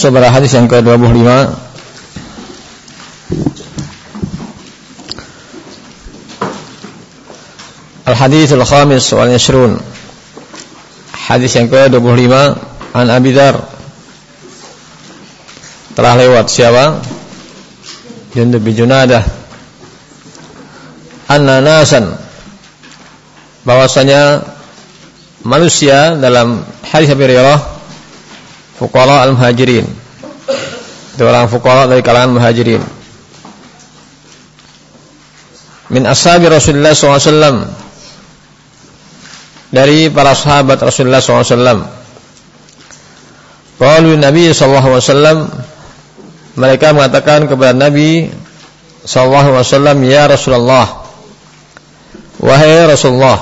Pada hadis yang ke-25 Al-Hadis Al-Khamis wal Yashrun Hadis yang ke-25 An Abi Dar. Telah lewat siapa? Jundub bin Junadah. Anna bahwasanya manusia dalam hadis Abi fuqara al-muhajirin itu orang fuqara dari kalangan muhajirin. Min ashabi Rasulullah SAW dari para sahabat Rasulullah SAW. Qalu Nabi SAW mereka mengatakan kepada Nabi SAW ya Rasulullah wahai Rasulullah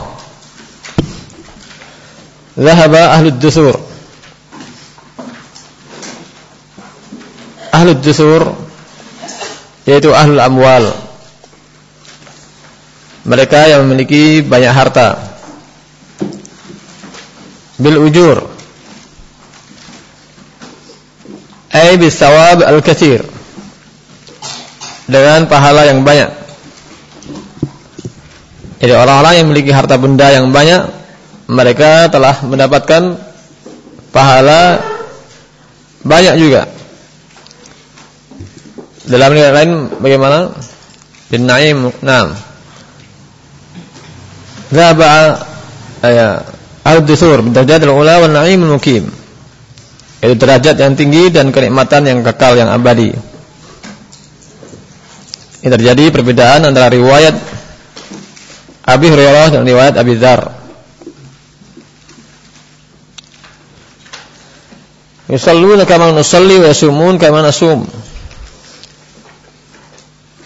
Zahaba ahlu dusur Ahlu dusur Yaitu ahlu amwal. Mereka yang memiliki banyak harta. Bil ujur. Ay bisawab al kathir. Dengan pahala yang banyak. Jadi orang-orang yang memiliki harta benda yang banyak mereka telah mendapatkan pahala banyak juga dalam riwayat lain bagaimana? Bin Naim Naam. Zaba ayat al-dusur derajat al-ula wal na'im mukim itu derajat yang tinggi dan kenikmatan yang kekal yang abadi. Ini terjadi perbedaan antara riwayat Abi Hurairah dan riwayat Abi Dzar. Yusalluna kama nusalli wa yasumun kama nasum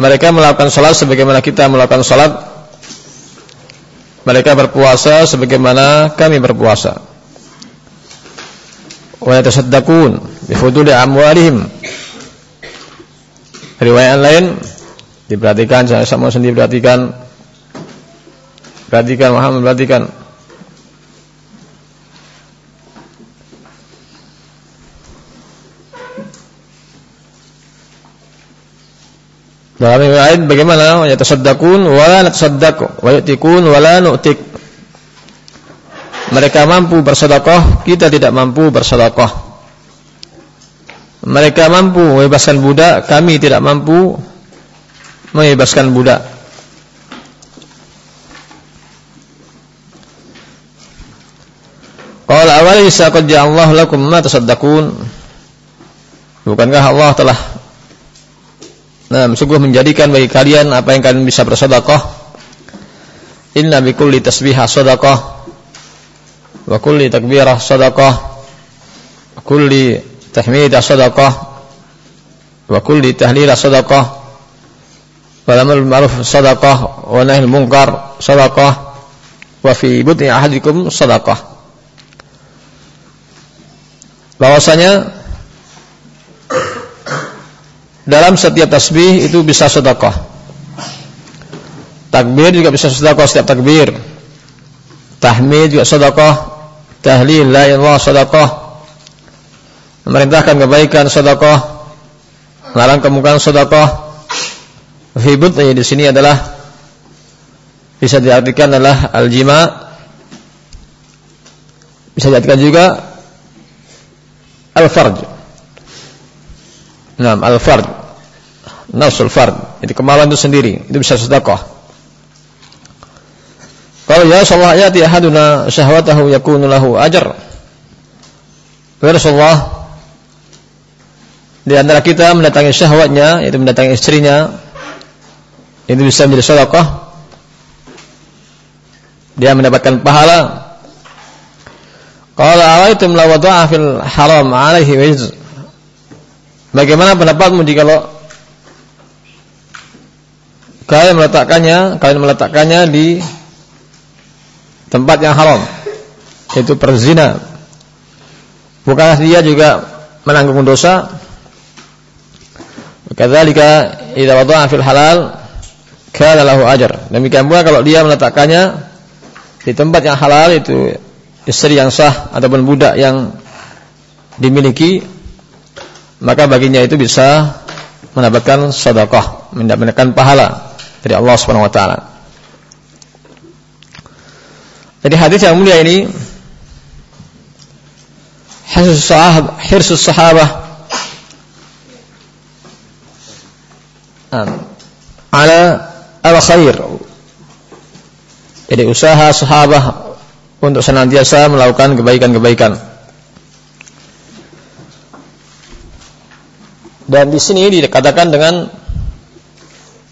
Mereka melakukan salat sebagaimana kita melakukan salat mereka berpuasa sebagaimana kami berpuasa. Wa yatasaddaqun bi fuduli amwalihim. Riwayat lain diperhatikan saya sama sendiri perhatikan perhatikan Muhammad perhatikan Dalam riwayat bagaimana? Ya tasaddaqun wa la natasaddaq wa yu'tikun wa la nu'tik. Mereka mampu bersedekah, kita tidak mampu bersedekah. Mereka mampu membebaskan budak, kami tidak mampu membebaskan budak. Qala awal qad Allah lakum ma tasaddaqun. Bukankah Allah telah Nah, sungguh menjadikan bagi kalian apa yang kalian bisa bersedekah. Inna bi kulli tasbihah sedekah wa kulli takbirah sedekah wa kulli tahmidah sedekah wa kulli tahlilah sedekah wa lamul ma'ruf sedekah wa nahyul munkar sedekah wa fi butni ahadikum sedekah bahwasanya dalam setiap tasbih itu bisa sedekah. Takbir juga bisa sedekah setiap takbir. Tahmid juga sedekah. Tahlil la ilaha sedekah. Memerintahkan kebaikan sedekah. Melarang kemungkaran sedekah. Hibut di sini adalah bisa diartikan adalah al-jima bisa diartikan juga al-farj Nah, al-fard. Nasul fard. Jadi kemaluan itu sendiri, itu bisa sedekah. Kalau ya Rasulullah ya ahaduna syahwatahu yakunu lahu ajr. Ya Rasulullah di antara kita mendatangi syahwatnya, yaitu mendatangi istrinya, itu bisa menjadi sedekah. Dia mendapatkan pahala. Qala awaitum la wada'a fil haram alaihi wajh. Bagaimana pendapatmu jika lo kalian meletakkannya, kalian meletakkannya di tempat yang haram, yaitu perzina. Bukankah dia juga menanggung dosa? Kadzalika idza wada'a fil halal kana lahu ajr. Demikian pula kalau dia meletakkannya di tempat yang halal itu istri yang sah ataupun budak yang dimiliki maka baginya itu bisa mendapatkan sedekah, mendapatkan pahala dari Allah Subhanahu wa taala. Jadi hadis yang mulia ini hirsus sahabah, hirsus sahabah ala al-khair. Jadi usaha sahabah untuk senantiasa melakukan kebaikan-kebaikan. Dan di sini dikatakan dengan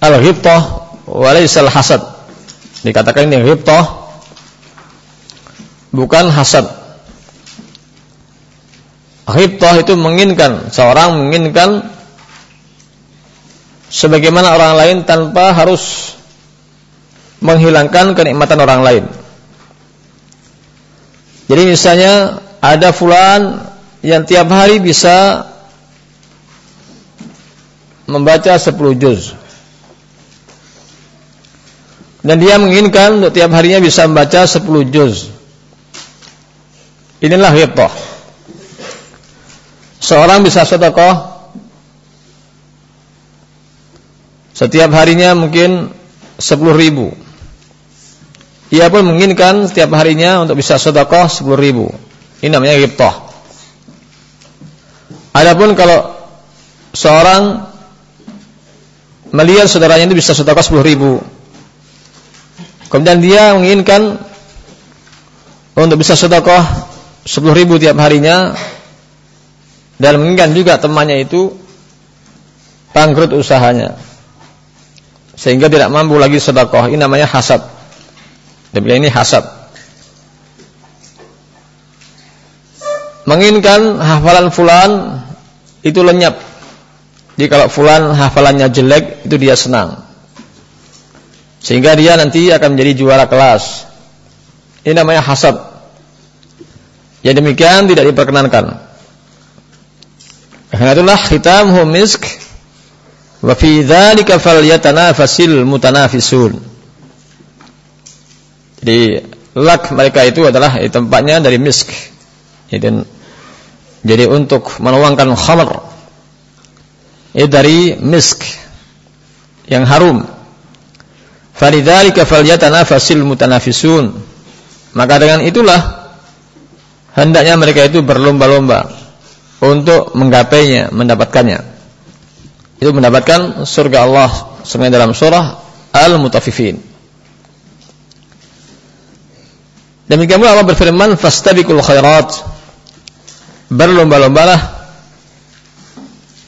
al-ghibtah walaisal hasad. Dikatakan ini ghibtah bukan hasad. Ghibtah itu menginginkan seorang menginginkan sebagaimana orang lain tanpa harus menghilangkan kenikmatan orang lain. Jadi misalnya ada fulan yang tiap hari bisa membaca 10 juz. Dan dia menginginkan untuk tiap harinya bisa membaca 10 juz. Inilah ghibtah. Seorang bisa sedekah setiap harinya mungkin 10 ribu ia pun menginginkan setiap harinya untuk bisa sedekah 10 ribu. Ini namanya ghibtah. Adapun kalau seorang melihat saudaranya itu bisa sedekah 10 ribu. Kemudian dia menginginkan untuk bisa sedekah 10 ribu tiap harinya dan menginginkan juga temannya itu bangkrut usahanya sehingga tidak mampu lagi sedekah. Ini namanya hasad. Demikian ini hasad. Menginginkan hafalan fulan itu lenyap. Jadi kalau fulan hafalannya jelek itu dia senang. Sehingga dia nanti akan menjadi juara kelas. Ini namanya hasad. Yang demikian tidak diperkenankan. Karena itulah khitamhu misk wa fi dzalika falyatanafasil mutanafisun. Jadi lak mereka itu adalah eh, tempatnya dari misk. Jadi, jadi untuk menuangkan khamr itu dari misk yang harum. Falidzalika falyatanafasil mutanafisun. Maka dengan itulah hendaknya mereka itu berlomba-lomba untuk menggapainya, mendapatkannya. Itu mendapatkan surga Allah sebenarnya dalam surah Al-Mutaffifin. Demikian pula Allah berfirman, "Fastabiqul khairat." Berlomba-lombalah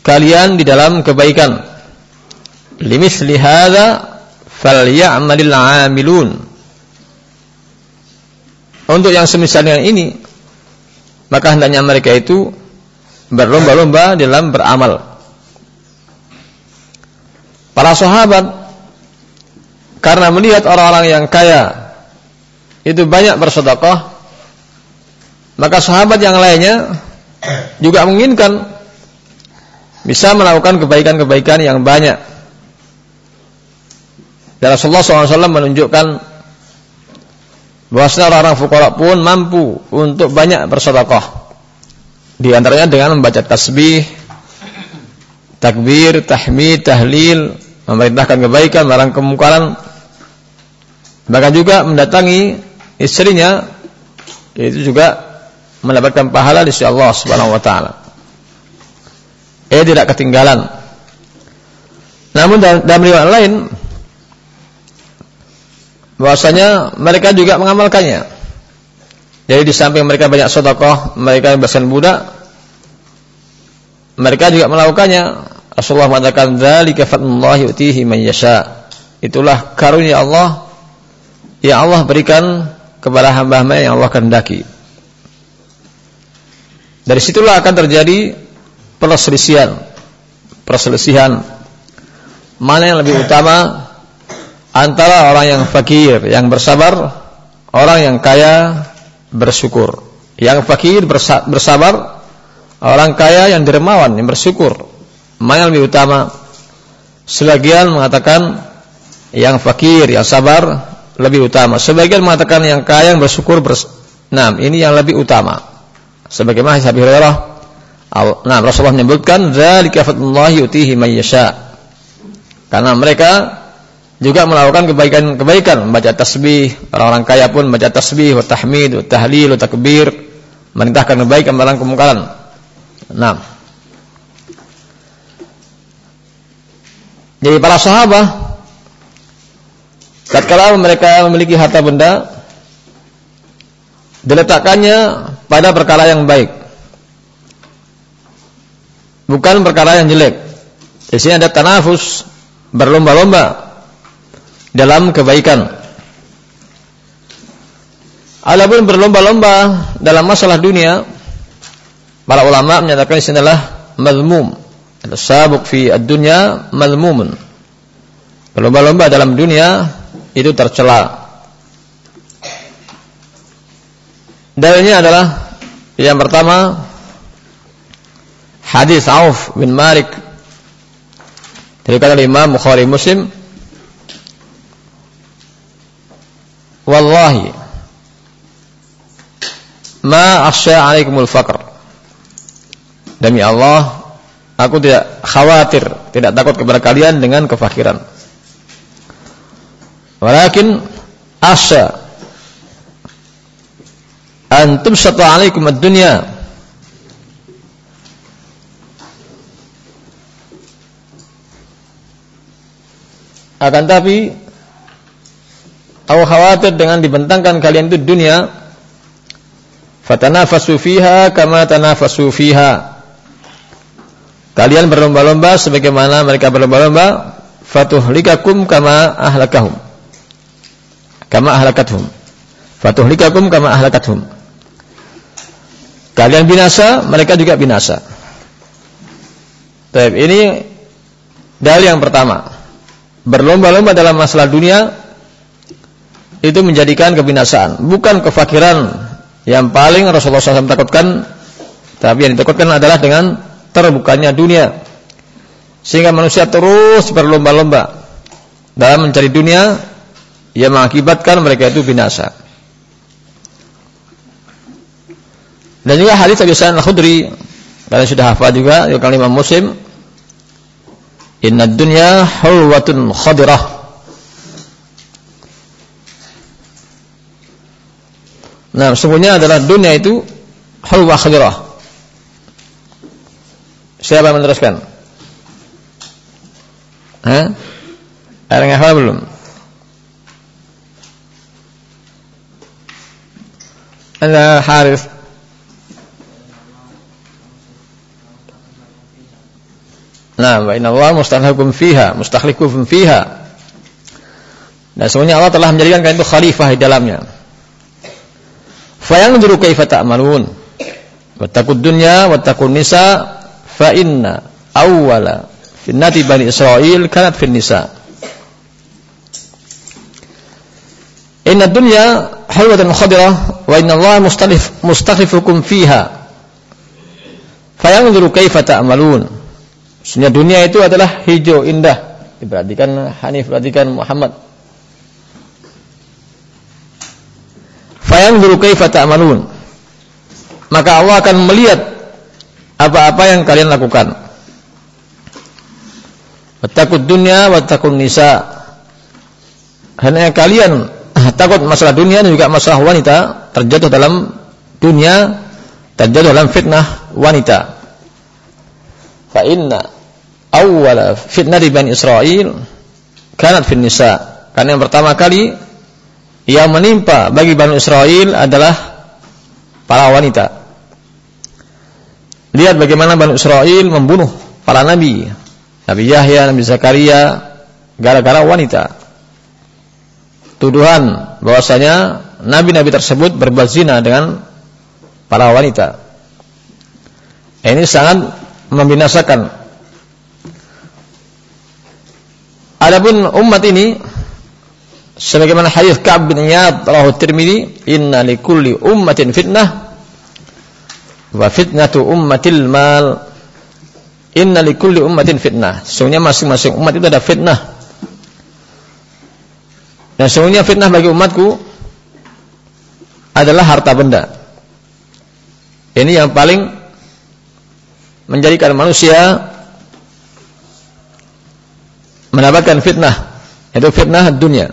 kalian di dalam kebaikan. Limithli hadza falyamalil 'amilun. Untuk yang semisal dengan ini, maka hendaknya mereka itu berlomba-lomba dalam beramal. Para sahabat karena melihat orang-orang yang kaya itu banyak bersedekah, maka sahabat yang lainnya juga menginginkan bisa melakukan kebaikan-kebaikan yang banyak. Dan Rasulullah SAW menunjukkan bahwasanya orang-orang fukara pun mampu untuk banyak bersedekah. Di antaranya dengan membaca tasbih, takbir, tahmid, tahlil, memerintahkan kebaikan, melarang kemungkaran, bahkan juga mendatangi istrinya itu juga mendapatkan pahala di sisi Allah Subhanahu wa taala. Eh tidak ketinggalan. Namun dalam, riwayat lain bahwasanya mereka juga mengamalkannya. Jadi di samping mereka banyak sedekah, mereka bebasan budak, mereka juga melakukannya. Rasulullah mengatakan dzalika fadlullah yu'tihi man yasha. Itulah karunia Allah yang Allah berikan kepada hamba-hamba yang Allah kehendaki. Dari situlah akan terjadi perselisihan. Perselisihan mana yang lebih utama antara orang yang fakir yang bersabar, orang yang kaya bersyukur. Yang fakir bersabar, orang kaya yang dermawan yang bersyukur. Mana yang lebih utama? Sebagian mengatakan yang fakir yang sabar lebih utama. Sebagian mengatakan yang kaya yang bersyukur bers Nah, ini yang lebih utama. Sebagaimana hadis Abi nah Rasulullah menyebutkan zalika fadlullahi yutihi may yasha. Karena mereka juga melakukan kebaikan-kebaikan, membaca tasbih, orang-orang kaya pun membaca tasbih, wa tahmid, wa tahlil, wa takbir, merintahkan kebaikan, melarang kemungkaran. Nah. Jadi para sahabat tatkala mereka memiliki harta benda diletakkannya pada perkara yang baik. Bukan perkara yang jelek. Di sini ada tanafus, berlomba-lomba dalam kebaikan. Adapun berlomba-lomba dalam masalah dunia, para ulama menyatakan ini adalah mazmum. Sabuk fi ad-dunya. Berlomba-lomba dalam dunia itu tercela. Dalilnya adalah yang pertama hadis Auf bin Malik. Dari kata Imam Bukhari Muslim. Wallahi ma akhsha alaikumul faqr. Demi Allah aku tidak khawatir tidak takut kepada kalian dengan kefakiran. Walakin akhsha antum syata alaikum ad-dunya akan tapi aku khawatir dengan dibentangkan kalian itu dunia. Fatanafasu fiha kama tanafasu fiha. Kalian berlomba-lomba sebagaimana mereka berlomba-lomba fatuhlikakum kama ahlakahum. Kama ahlakathum. Fatuhlikakum kama ahlakathum. Kalian binasa, mereka juga binasa. Baik, ini dalil yang pertama. Berlomba-lomba dalam masalah dunia itu menjadikan kebinasaan, bukan kefakiran yang paling Rasulullah SAW takutkan, tapi yang ditakutkan adalah dengan terbukanya dunia. Sehingga manusia terus berlomba-lomba dalam mencari dunia yang mengakibatkan mereka itu binasa. Dan juga hadis Abi Sa'id Al-Khudri kalian sudah hafal juga di kalimat Muslim Inna dunya hulwatun khadirah Nah, semuanya adalah dunia itu hulwa khadirah. Siapa yang meneruskan? Hah? Ada yang hafal belum? Ada Harith Nah, wa inna Allah mustakhlifukum fiha, mustakhlifukum fiha. Dan semuanya Allah telah menjadikan kalian itu khalifah di dalamnya. Fayanzuru kaifa ta'malun. Wattaqud dunya wattaqun nisa fa inna awwala finnati bani Israel kanat fin nisa. Inna dunya halwatan khadirah wa inna Allah mustakhlif mustakhlifukum fiha. Fayanzuru kaifa ta'malun. Sebenarnya dunia itu adalah hijau indah. Diperhatikan Hanif, perhatikan Muhammad. Fayang kaifa ta'malun. Maka Allah akan melihat apa-apa yang kalian lakukan. Wattaqud dunya wattaqun nisa. Hanya kalian takut masalah dunia dan juga masalah wanita terjatuh dalam dunia terjatuh dalam fitnah wanita. Fa inna awwala fitnati Bani Israel kanat fin nisa. Karena yang pertama kali yang menimpa bagi Bani Israel adalah para wanita. Lihat bagaimana Bani Israel membunuh para nabi. Nabi Yahya, Nabi Zakaria gara-gara wanita. Tuduhan bahwasanya nabi-nabi tersebut berbuat zina dengan para wanita. Ini sangat membinasakan. Adapun umat ini sebagaimana hadis Ka'ab bin Iyad rawahu Tirmizi, "Inna likulli ummatin fitnah wa fitnatu ummatil mal." Inna likulli ummatin fitnah. Sesungguhnya masing-masing umat itu ada fitnah. Dan sesungguhnya fitnah bagi umatku adalah harta benda. Ini yang paling menjadikan manusia mendapatkan fitnah, yaitu fitnah dunia.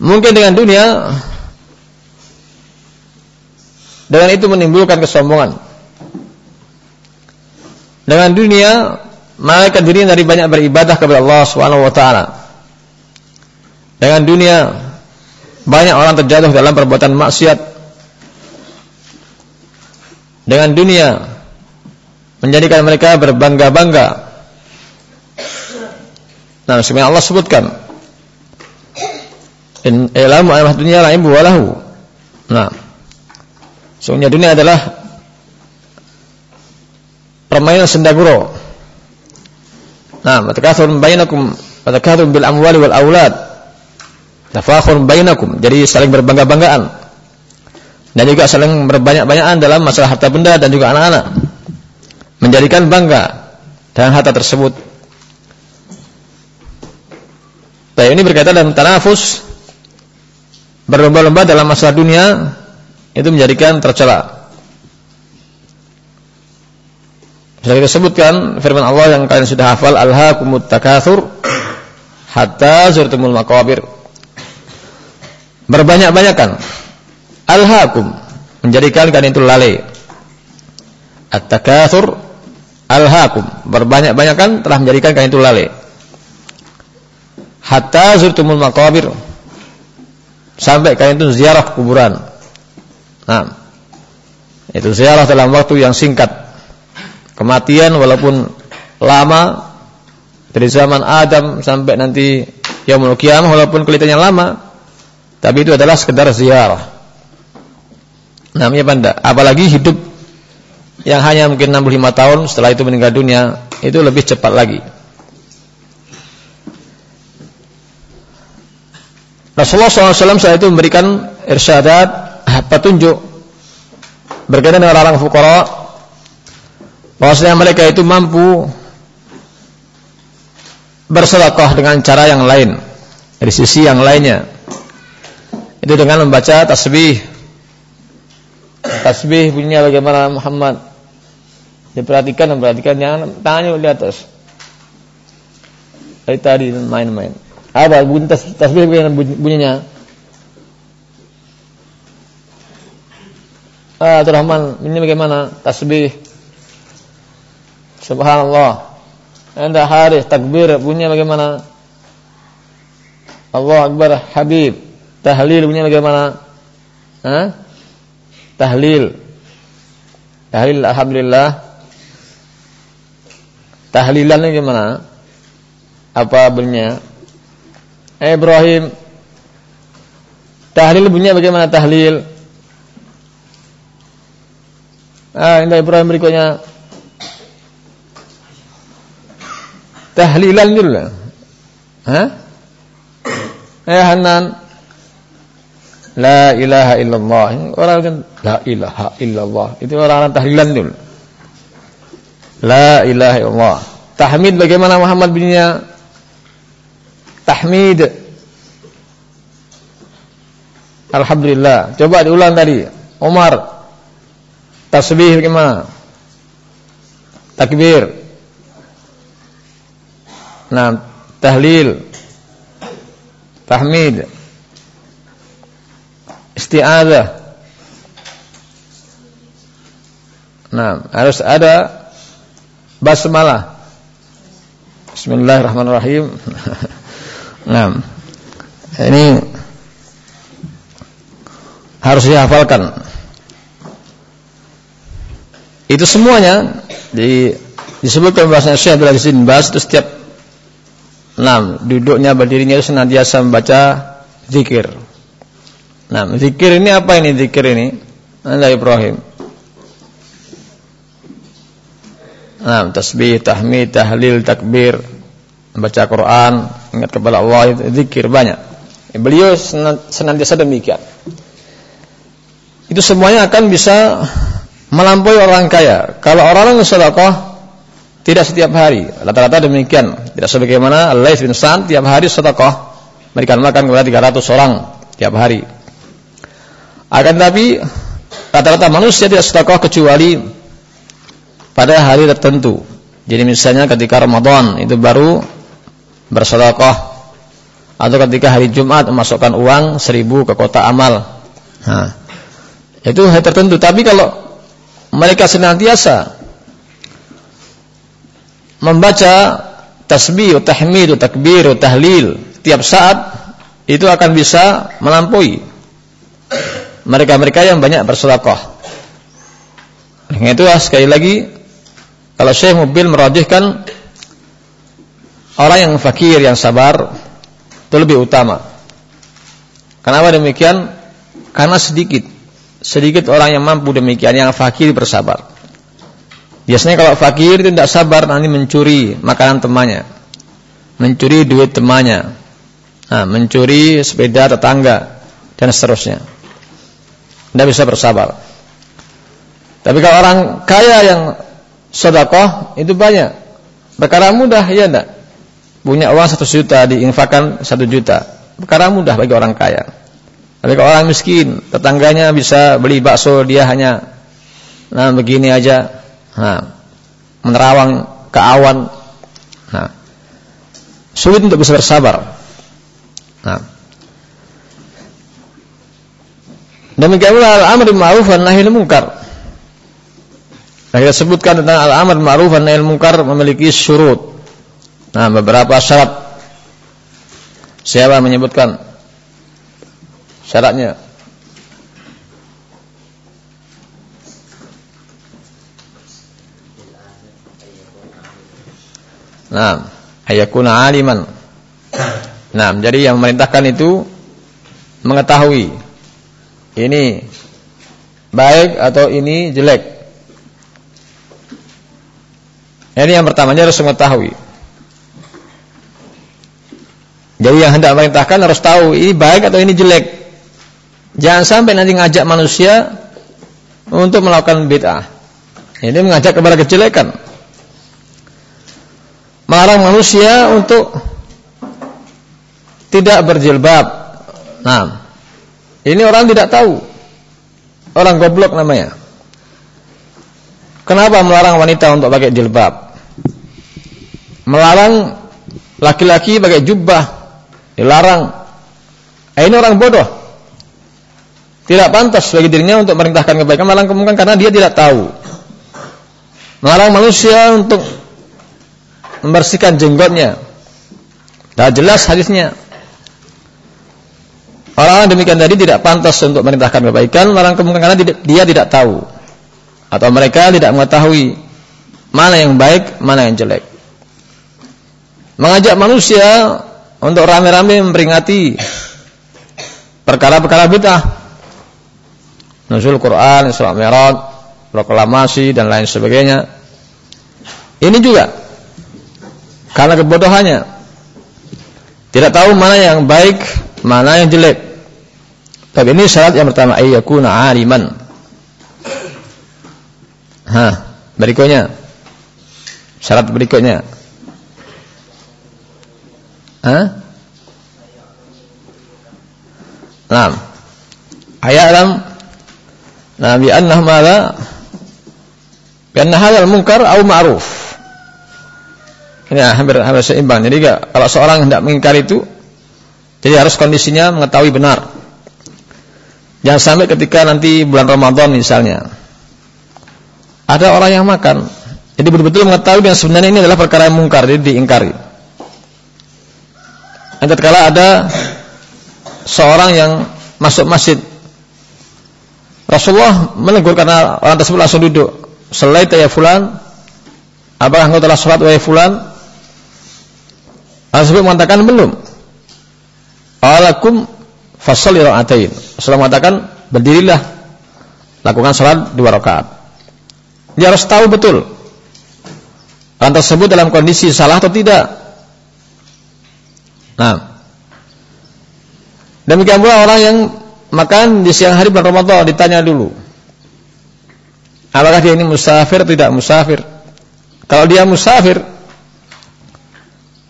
Mungkin dengan dunia dengan itu menimbulkan kesombongan. Dengan dunia malaikat dirinya dari banyak beribadah kepada Allah Subhanahu wa taala. Dengan dunia banyak orang terjatuh dalam perbuatan maksiat. Dengan dunia menjadikan mereka berbangga-bangga. Nah, sebenarnya Allah sebutkan in ilamu anna dunya la'ibu walahu. Nah, sesungguhnya dunia adalah permainan sendaguro. Nah, matakathurun bainakum matakathurun bil amwali wal aulad. Tafakhurun bainakum. Jadi saling berbangga-banggaan. Dan juga saling berbanyak-banyakan dalam masalah harta benda dan juga anak-anak. Menjadikan bangga dengan harta tersebut. Nah, ini berkaitan dalam tanafus berlomba-lomba dalam masalah dunia itu menjadikan tercela. Sudah kita sebutkan firman Allah yang kalian sudah hafal alhaakumut takatsur hatta zurtumul maqabir. Berbanyak-banyakan alhaakum menjadikan kalian itu lalai. At-takatsur alhaakum berbanyak-banyakan telah menjadikan kalian itu lalai. Hatta zurtumul maqabir sampai kalian itu ziarah kuburan. Nah, itu ziarah dalam waktu yang singkat kematian walaupun lama dari zaman Adam sampai nanti yaumul qiyamah walaupun kelihatannya lama tapi itu adalah sekedar ziarah namanya panda apalagi hidup yang hanya mungkin 65 tahun setelah itu meninggal dunia itu lebih cepat lagi. Rasulullah SAW saat itu memberikan irsyadat petunjuk berkaitan dengan orang-orang fukara bahwasanya mereka itu mampu bersedekah dengan cara yang lain dari sisi yang lainnya. Itu dengan membaca tasbih tasbih bunyinya bagaimana Muhammad diperhatikan dan perhatikan yang tangannya di atas dari tadi main-main apa bunyi tas, tasbih bagaimana bunyinya Ah, Rahman, ini bagaimana tasbih? Subhanallah. Anda Harith takbir bunyinya bagaimana? Allah Akbar Habib. Tahlil bunyinya bagaimana? Hah? Tahlil. Tahlil alhamdulillah. Tahlilan ini gimana? Apa bunyinya? Eh Ibrahim. Tahlil bunyinya bagaimana tahlil? Ah, ini Ibrahim berikutnya. tahlilan dulu. Hah? Eh Hanan. La ilaha illallah. Orang kan la ilaha illallah. Itu orang-orang tahlilan dulu. La ilaha illallah. Tahmid bagaimana Muhammad binnya? Tahmid. Alhamdulillah. Coba diulang tadi. Umar. Tasbih bagaimana? Takbir. Nah, tahlil, tahmid, isti'adzah. Nah, harus ada basmalah. Bismillahirrahmanirrahim. nah, ini harus dihafalkan. Itu semuanya di disebutkan bahasa Syekh Abdul Aziz bin Bas itu setiap Nah, duduknya berdirinya itu senantiasa membaca zikir. Nah, zikir ini apa ini zikir ini? Anda Ibrahim. Nah, tasbih, tahmid, tahlil, takbir, membaca Quran, ingat kepada Allah itu zikir banyak. Beliau senantiasa demikian. Itu semuanya akan bisa melampaui orang kaya. Kalau orang-orang sedekah tidak setiap hari. Rata-rata demikian. Tidak sebagaimana Al-Laits bin Sa'd tiap hari sedekah. Memberikan makan kepada 300 orang. tiap hari. Akan tetapi rata-rata manusia tidak sedekah kecuali pada hari tertentu. Jadi misalnya ketika Ramadan itu baru bersedekah atau ketika hari Jumat memasukkan uang seribu ke kota amal. Nah, itu hari tertentu. Tapi kalau mereka senantiasa membaca tasbih, tahmid, takbir, tahlil tiap saat itu akan bisa melampaui mereka-mereka yang banyak bersedekah. Dengan itu sekali lagi kalau Syekh Mobil merajihkan orang yang fakir yang sabar itu lebih utama. Kenapa demikian? Karena sedikit sedikit orang yang mampu demikian yang fakir bersabar. Biasanya kalau fakir itu tidak sabar nanti mencuri makanan temannya, mencuri duit temannya, nah, mencuri sepeda tetangga dan seterusnya. Tidak bisa bersabar. Tapi kalau orang kaya yang sodakoh itu banyak. Perkara mudah ya enggak. Punya uang satu juta diinfakkan satu juta. Perkara mudah bagi orang kaya. Tapi kalau orang miskin, tetangganya bisa beli bakso, dia hanya nah begini aja, nah, menerawang ke awan. Nah, sulit untuk bisa bersabar. Nah, Demikian pula al-amr ma'ruf wa nahi munkar. Nah, kita sebutkan tentang al-amr ma'ruf wa nahi munkar memiliki syurut. Nah, beberapa syarat. Siapa menyebutkan syaratnya? Nah, ayakuna aliman. Nah, jadi yang memerintahkan itu mengetahui ini baik atau ini jelek. Ini yang pertama harus mengetahui. Jadi yang hendak merintahkan harus tahu ini baik atau ini jelek. Jangan sampai nanti ngajak manusia untuk melakukan bid'ah. Ini mengajak kepada kejelekan. Melarang manusia untuk tidak berjilbab. Nah, ini orang tidak tahu. Orang goblok namanya. Kenapa melarang wanita untuk pakai jilbab? Melarang laki-laki pakai jubah. Dilarang. Eh, ini orang bodoh. Tidak pantas bagi dirinya untuk merintahkan kebaikan, melarang kemungkinan karena dia tidak tahu. Melarang manusia untuk membersihkan jenggotnya. Tidak jelas hadisnya. Orang demikian tadi tidak pantas untuk merintahkan kebaikan, orang kemungkinan karena dia tidak tahu atau mereka tidak mengetahui mana yang baik, mana yang jelek. Mengajak manusia untuk rame-rame memperingati perkara-perkara bid'ah. Nuzul Quran, Isra Mi'raj, proklamasi dan lain sebagainya. Ini juga karena kebodohannya. Tidak tahu mana yang baik, mana yang jelek. Tapi ini syarat yang pertama ayyakuna aliman. Hah, berikutnya. Syarat berikutnya. Hah? Naam. Ayalam Nabi annah mala Karena hal munkar atau ma'ruf. Ini hampir hampir seimbang. Jadi kalau seorang hendak mengingkari itu jadi harus kondisinya mengetahui benar. Jangan sampai ketika nanti bulan Ramadan misalnya ada orang yang makan, jadi betul-betul mengetahui yang sebenarnya ini adalah perkara yang mungkar, jadi diingkari. Dan tatkala ada seorang yang masuk masjid, Rasulullah menegur karena orang tersebut langsung duduk. Selain ya fulan, apakah engkau telah sholat wahai fulan? Tersebut mengatakan belum. Alakum fasal rakaatain. Rasulullah mengatakan berdirilah lakukan salat dua rakaat. Dia harus tahu betul orang tersebut dalam kondisi salah atau tidak. Nah, demikian pula orang yang makan di siang hari bulan Ramadan ditanya dulu. Apakah dia ini musafir atau tidak musafir? Kalau dia musafir,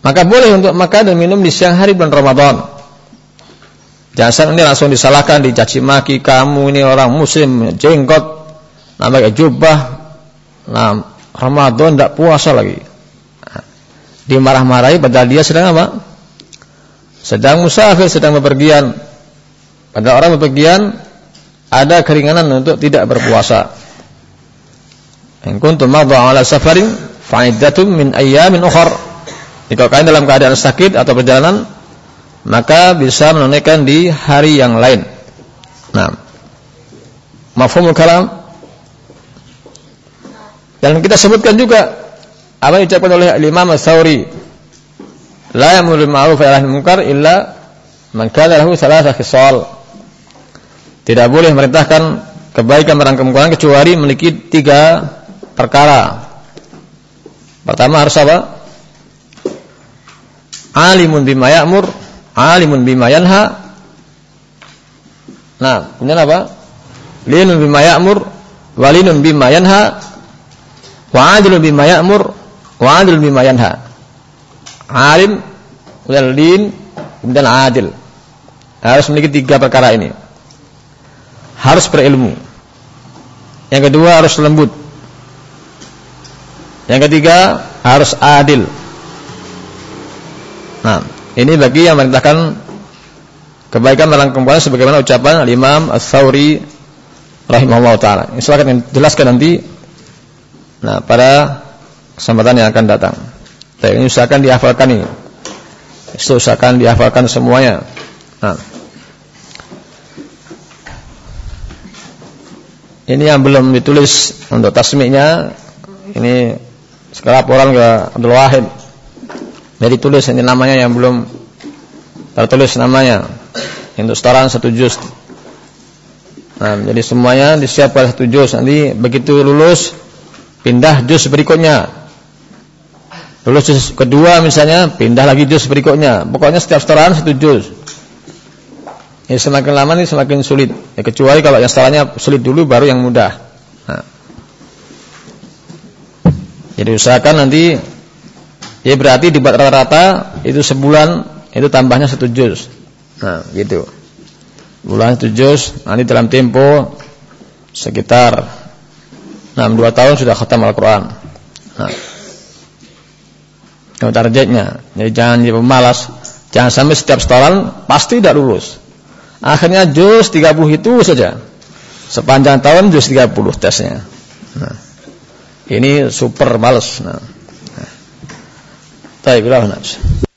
maka boleh untuk makan dan minum di siang hari bulan Ramadan. Jangan ini langsung disalahkan, dicaci maki, kamu ini orang muslim, jenggot, namanya jubah, nah, Ramadan tidak puasa lagi. Dimarah-marahi padahal dia sedang apa? Sedang musafir, sedang bepergian. Pada orang bepergian ada keringanan untuk tidak berpuasa. In kuntum madha ala safarin fa'iddatun min ayyamin ukhar. Jika kalian dalam keadaan sakit atau perjalanan, maka bisa menunaikan di hari yang lain. Nah, mafhumul kalam. Dan kita sebutkan juga apa yang diucapkan oleh Imam Ats-Tsauri. La ya'muru bil ma'ruf yanha munkar illa man kana thalatha khisal. Tidak boleh merintahkan kebaikan melarang kemungkaran kecuali memiliki tiga perkara. Pertama harus apa? Alimun bima ya'mur, alimun bima yanha. Nah, kemudian apa? Linun bima ya'mur, walinun bima yanha, wa adilun bima ya'mur, wa adilun bima yanha. Alim, kemudian lin, kemudian adil. Harus memiliki tiga perkara ini. Harus berilmu. Yang kedua harus lembut. Yang ketiga harus adil. Nah, ini bagi yang merintahkan kebaikan melarang kemungkaran sebagaimana ucapan Imam Ats-Tsauri rahimahullah taala. Akan jelaskan nanti nah pada kesempatan yang akan datang. Tapi ini usahakan dihafalkan ini. Itu usahakan dihafalkan semuanya. Nah. Ini yang belum ditulis untuk tasmiknya ini sekarang laporan ke Abdul Wahid. Jadi tulis ini namanya yang belum tertulis namanya. Untuk setoran satu juz. Nah, jadi semuanya disiapkan satu juz. Nanti begitu lulus pindah juz berikutnya. Lulus juz kedua misalnya pindah lagi juz berikutnya. Pokoknya setiap setoran satu juz. Ya, semakin lama ini semakin sulit. Ya, kecuali kalau yang setorannya sulit dulu baru yang mudah. Nah. Jadi usahakan nanti ya berarti dibuat rata-rata itu sebulan itu tambahnya satu juz. Nah, gitu. Bulan satu juz, nanti dalam tempo sekitar 6 2 tahun sudah khatam Al-Qur'an. Nah. Itu targetnya. Jadi jangan jadi pemalas. Jangan sampai setiap setoran pasti tidak lulus. Akhirnya juz 30 itu saja. Sepanjang tahun juz 30 tesnya. Nah. Ini super males. Nah. Baik, nah.